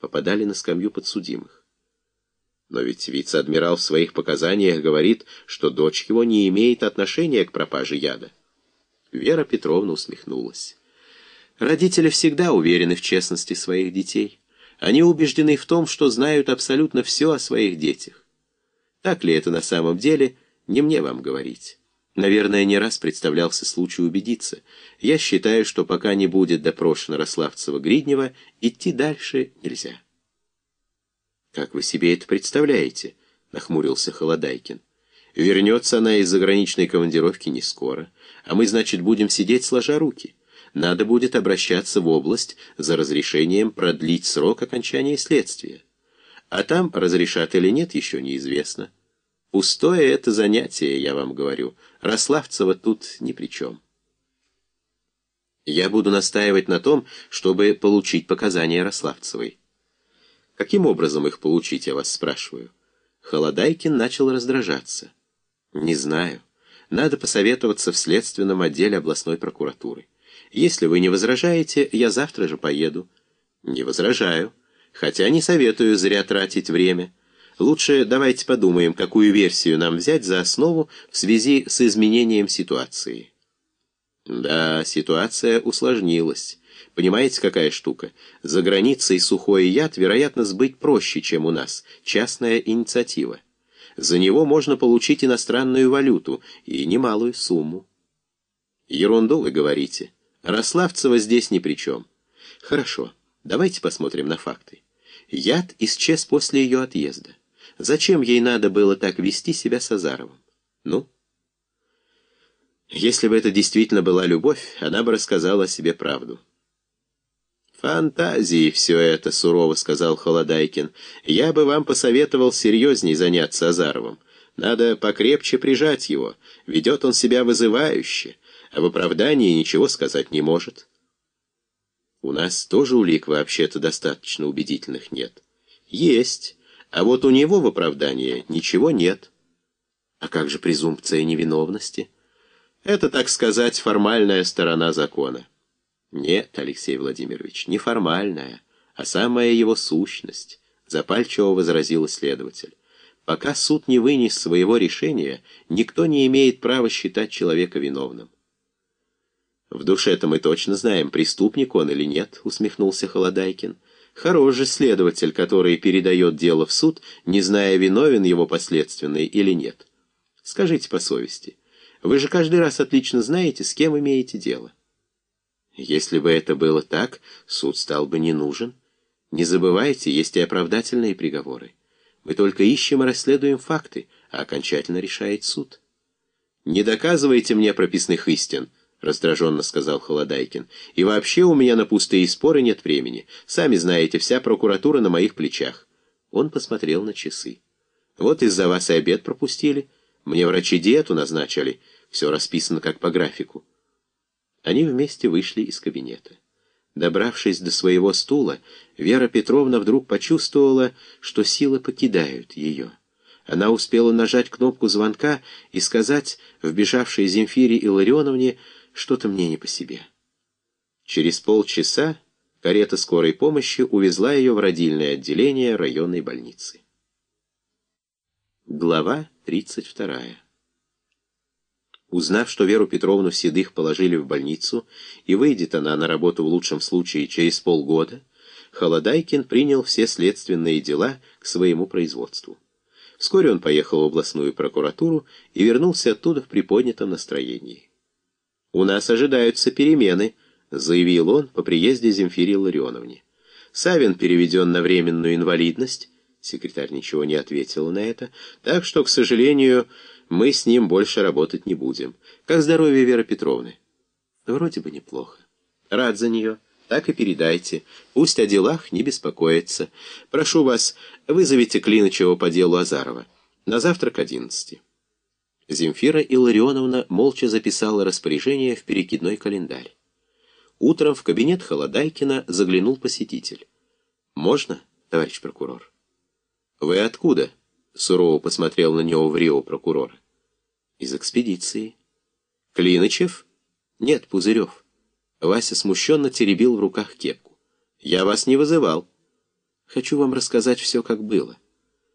попадали на скамью подсудимых. Но ведь вице-адмирал в своих показаниях говорит, что дочь его не имеет отношения к пропаже яда. Вера Петровна усмехнулась. Родители всегда уверены в честности своих детей. Они убеждены в том, что знают абсолютно все о своих детях. Так ли это на самом деле, не мне вам говорить. Наверное, не раз представлялся случай убедиться. Я считаю, что пока не будет допрошена Рославцева-Гриднева, идти дальше нельзя. «Как вы себе это представляете?» — нахмурился Холодайкин. «Вернется она из заграничной командировки не скоро, а мы, значит, будем сидеть сложа руки. Надо будет обращаться в область за разрешением продлить срок окончания следствия. А там, разрешат или нет, еще неизвестно». Пустое это занятие, я вам говорю. Рославцева тут ни при чем. Я буду настаивать на том, чтобы получить показания Рославцевой. Каким образом их получить, я вас спрашиваю? Холодайкин начал раздражаться. Не знаю. Надо посоветоваться в следственном отделе областной прокуратуры. Если вы не возражаете, я завтра же поеду. Не возражаю. Хотя не советую зря тратить время. Лучше давайте подумаем, какую версию нам взять за основу в связи с изменением ситуации. Да, ситуация усложнилась. Понимаете, какая штука? За границей сухой яд, вероятно, сбыть проще, чем у нас. Частная инициатива. За него можно получить иностранную валюту и немалую сумму. Ерунду вы говорите. Рославцева здесь ни при чем. Хорошо, давайте посмотрим на факты. Яд исчез после ее отъезда. Зачем ей надо было так вести себя с Азаровым? Ну? Если бы это действительно была любовь, она бы рассказала о себе правду. «Фантазии все это», — сурово сказал Холодайкин. «Я бы вам посоветовал серьезней заняться Азаровым. Надо покрепче прижать его. Ведет он себя вызывающе, а в оправдании ничего сказать не может». «У нас тоже улик вообще-то достаточно убедительных нет». «Есть». А вот у него в оправдании ничего нет. А как же презумпция невиновности? Это, так сказать, формальная сторона закона. Нет, Алексей Владимирович, не формальная, а самая его сущность, запальчиво возразил следователь. Пока суд не вынес своего решения, никто не имеет права считать человека виновным. «В душе-то мы точно знаем, преступник он или нет», — усмехнулся Холодайкин. Хорош же следователь, который передает дело в суд, не зная, виновен его последственный или нет. Скажите по совести, вы же каждый раз отлично знаете, с кем имеете дело. Если бы это было так, суд стал бы не нужен. Не забывайте, есть и оправдательные приговоры. Мы только ищем и расследуем факты, а окончательно решает суд. Не доказывайте мне прописных истин, — раздраженно сказал Холодайкин. «И вообще у меня на пустые споры нет времени. Сами знаете, вся прокуратура на моих плечах». Он посмотрел на часы. «Вот из-за вас и обед пропустили. Мне врачи диету назначили. Все расписано как по графику». Они вместе вышли из кабинета. Добравшись до своего стула, Вера Петровна вдруг почувствовала, что силы покидают ее. Она успела нажать кнопку звонка и сказать вбежавшей Земфире Илларионовне, что-то мне не по себе. Через полчаса карета скорой помощи увезла ее в родильное отделение районной больницы. Глава 32. Узнав, что Веру Петровну Седых положили в больницу, и выйдет она на работу в лучшем случае через полгода, Холодайкин принял все следственные дела к своему производству. Вскоре он поехал в областную прокуратуру и вернулся оттуда в приподнятом настроении. «У нас ожидаются перемены», — заявил он по приезде Земфире Ларионовне. «Савин переведен на временную инвалидность». Секретарь ничего не ответила на это. «Так что, к сожалению, мы с ним больше работать не будем. Как здоровье Веры Петровны?» «Вроде бы неплохо. Рад за нее. Так и передайте. Пусть о делах не беспокоится. Прошу вас, вызовите Клинычева по делу Азарова. На завтра к одиннадцати». Земфира Илларионовна молча записала распоряжение в перекидной календарь. Утром в кабинет Холодайкина заглянул посетитель. «Можно, товарищ прокурор?» «Вы откуда?» — сурово посмотрел на него в Рио прокурор. «Из экспедиции». «Клинычев?» «Нет, Пузырев». Вася смущенно теребил в руках кепку. «Я вас не вызывал». Хочу вам рассказать все, как было.